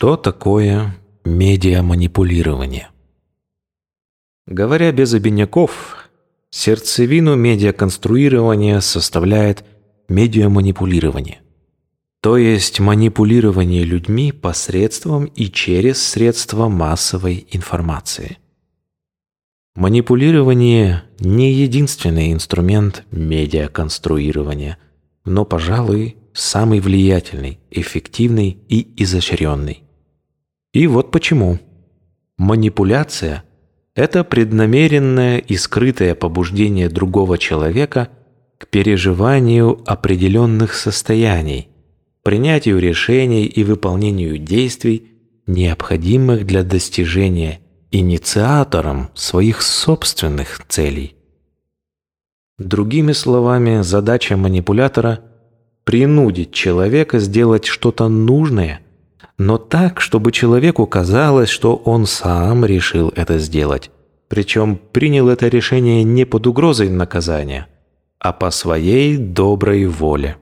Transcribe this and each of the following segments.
Что такое медиаманипулирование? Говоря без обиняков, сердцевину медиаконструирования составляет медиаманипулирование, то есть манипулирование людьми посредством и через средства массовой информации. Манипулирование не единственный инструмент медиаконструирования, но, пожалуй, самый влиятельный, эффективный и изощренный. И вот почему. Манипуляция – это преднамеренное и скрытое побуждение другого человека к переживанию определенных состояний, принятию решений и выполнению действий, необходимых для достижения инициатором своих собственных целей. Другими словами, задача манипулятора принудить человека сделать что-то нужное, но так, чтобы человеку казалось, что он сам решил это сделать. Причем принял это решение не под угрозой наказания, а по своей доброй воле.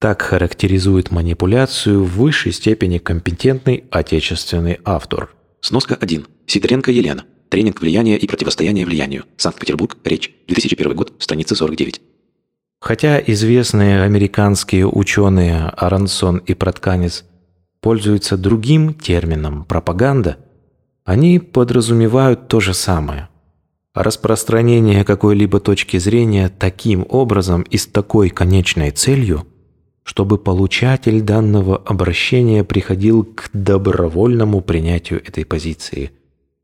Так характеризует манипуляцию в высшей степени компетентный отечественный автор. Сноска 1. Сидоренко Елена. Тренинг влияния и противостояние влиянию. Санкт-Петербург. Речь. 2001 год. Страница 49. Хотя известные американские ученые Арансон и Протканец пользуются другим термином «пропаганда», они подразумевают то же самое. Распространение какой-либо точки зрения таким образом и с такой конечной целью, чтобы получатель данного обращения приходил к добровольному принятию этой позиции,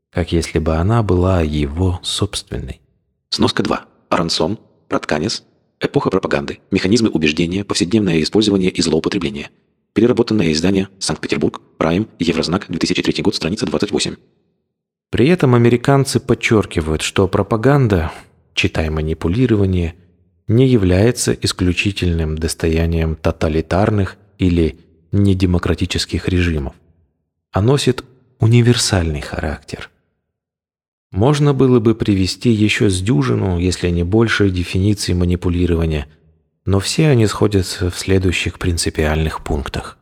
как если бы она была его собственной. Сноска 2. Арансон, Протканец, Эпоха пропаганды. Механизмы убеждения, повседневное использование и злоупотребление. Переработанное издание. Санкт-Петербург. Прайм. Еврознак. 2003 год. Страница 28. При этом американцы подчеркивают, что пропаганда, читай манипулирование, не является исключительным достоянием тоталитарных или недемократических режимов, а носит универсальный характер – можно было бы привести еще с дюжину, если не больше, дефиниций манипулирования, но все они сходятся в следующих принципиальных пунктах.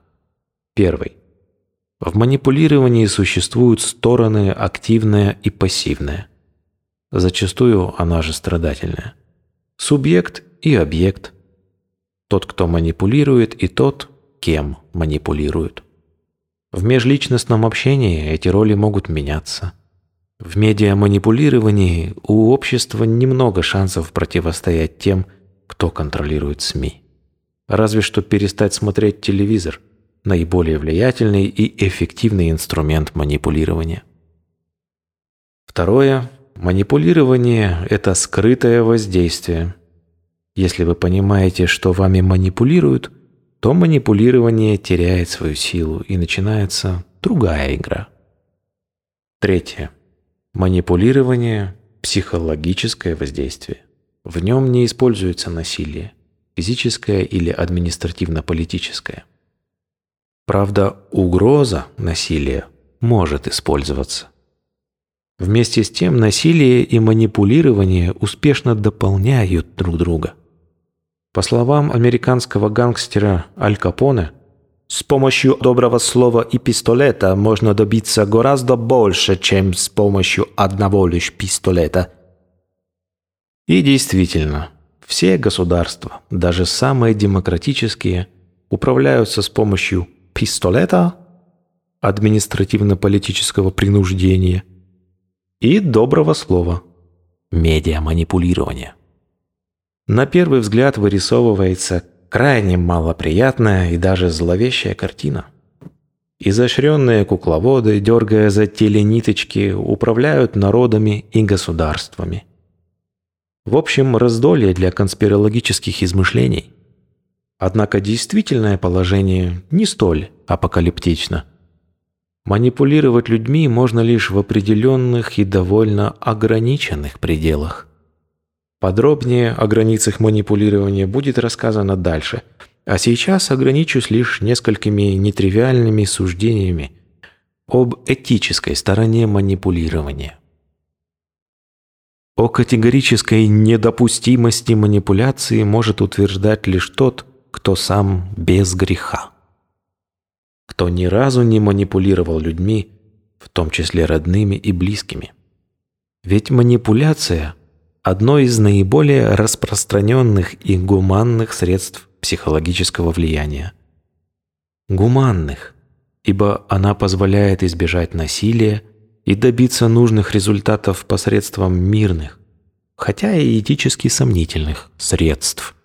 Первый. В манипулировании существуют стороны активная и пассивная. Зачастую она же страдательная. Субъект и объект. Тот, кто манипулирует, и тот, кем манипулируют. В межличностном общении эти роли могут меняться – в медиаманипулировании у общества немного шансов противостоять тем, кто контролирует СМИ. Разве что перестать смотреть телевизор – наиболее влиятельный и эффективный инструмент манипулирования. Второе. Манипулирование – это скрытое воздействие. Если вы понимаете, что вами манипулируют, то манипулирование теряет свою силу и начинается другая игра. Третье. Манипулирование – психологическое воздействие. В нем не используется насилие, физическое или административно-политическое. Правда, угроза насилия может использоваться. Вместе с тем насилие и манипулирование успешно дополняют друг друга. По словам американского гангстера Аль Капоне – с помощью доброго слова и пистолета можно добиться гораздо больше, чем с помощью одного лишь пистолета. И действительно, все государства, даже самые демократические, управляются с помощью пистолета, административно-политического принуждения и доброго слова, медиаманипулирования. На первый взгляд вырисовывается крайне малоприятная и даже зловещая картина. Изощренные кукловоды, дергая за телениточки, управляют народами и государствами. В общем, раздолье для конспирологических измышлений. Однако действительное положение не столь апокалиптично. Манипулировать людьми можно лишь в определенных и довольно ограниченных пределах. Подробнее о границах манипулирования будет рассказано дальше, а сейчас ограничусь лишь несколькими нетривиальными суждениями об этической стороне манипулирования. О категорической недопустимости манипуляции может утверждать лишь тот, кто сам без греха. кто ни разу не манипулировал людьми, в том числе родными и близкими. Ведь манипуляция – одно из наиболее распространенных и гуманных средств психологического влияния. Гуманных, ибо она позволяет избежать насилия и добиться нужных результатов посредством мирных, хотя и этически сомнительных средств.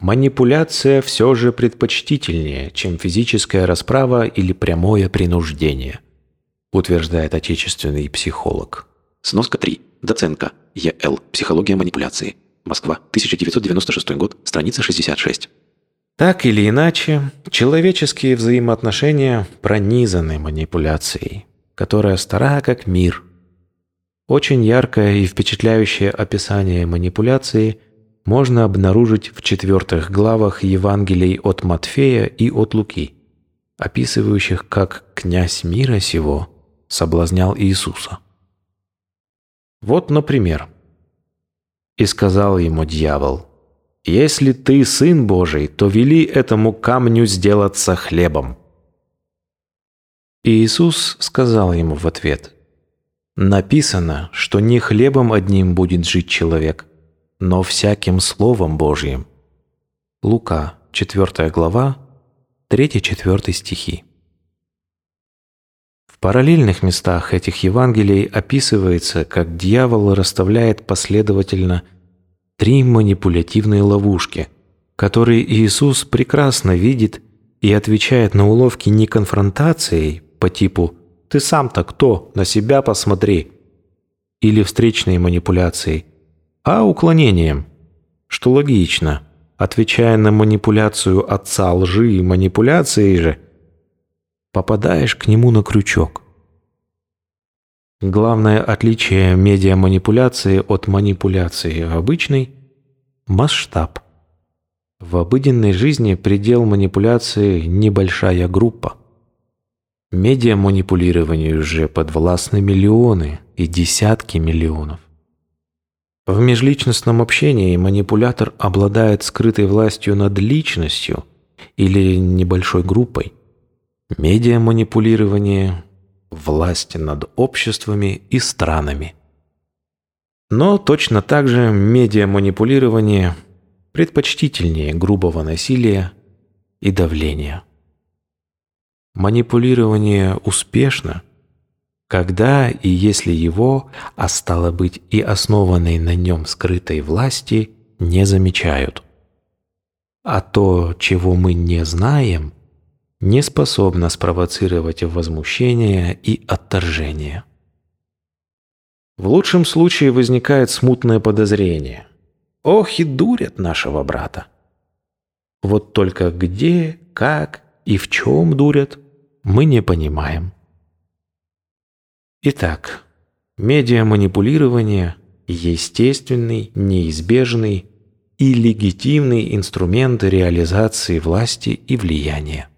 Манипуляция все же предпочтительнее, чем физическая расправа или прямое принуждение, утверждает отечественный психолог. Сноска 3. Доценко. Е.Л. Психология манипуляции. Москва. 1996 год. Страница 66. Так или иначе, человеческие взаимоотношения пронизаны манипуляцией, которая стара как мир. Очень яркое и впечатляющее описание манипуляции можно обнаружить в четвертых главах Евангелий от Матфея и от Луки, описывающих, как князь мира сего соблазнял Иисуса. Вот, например, «И сказал ему дьявол, «Если ты сын Божий, то вели этому камню сделаться хлебом». Иисус сказал ему в ответ, «Написано, что не хлебом одним будет жить человек, но всяким Словом Божьим». Лука, 4 глава, 3-4 стихи. В параллельных местах этих Евангелий описывается, как дьявол расставляет последовательно три манипулятивные ловушки, которые Иисус прекрасно видит и отвечает на уловки не конфронтацией по типу «ты сам-то кто? На себя посмотри» или встречной манипуляцией, а уклонением, что логично, отвечая на манипуляцию отца лжи и манипуляции же, попадаешь к нему на крючок. Главное отличие медиаманипуляции от манипуляции обычной – масштаб. В обыденной жизни предел манипуляции – небольшая группа. Медиаманипулированию же подвластны миллионы и десятки миллионов. В межличностном общении манипулятор обладает скрытой властью над личностью или небольшой группой. Медиаманипулирование власти над обществами и странами. Но точно так же медиаманипулирование предпочтительнее грубого насилия и давления. Манипулирование успешно, когда и если его, а стало быть и основанной на нем скрытой власти, не замечают. А то, чего мы не знаем – не способна спровоцировать возмущение и отторжение. В лучшем случае возникает смутное подозрение. Ох и дурят нашего брата. Вот только где, как и в чем дурят, мы не понимаем. Итак, медиаманипулирование – естественный, неизбежный и легитимный инструмент реализации власти и влияния.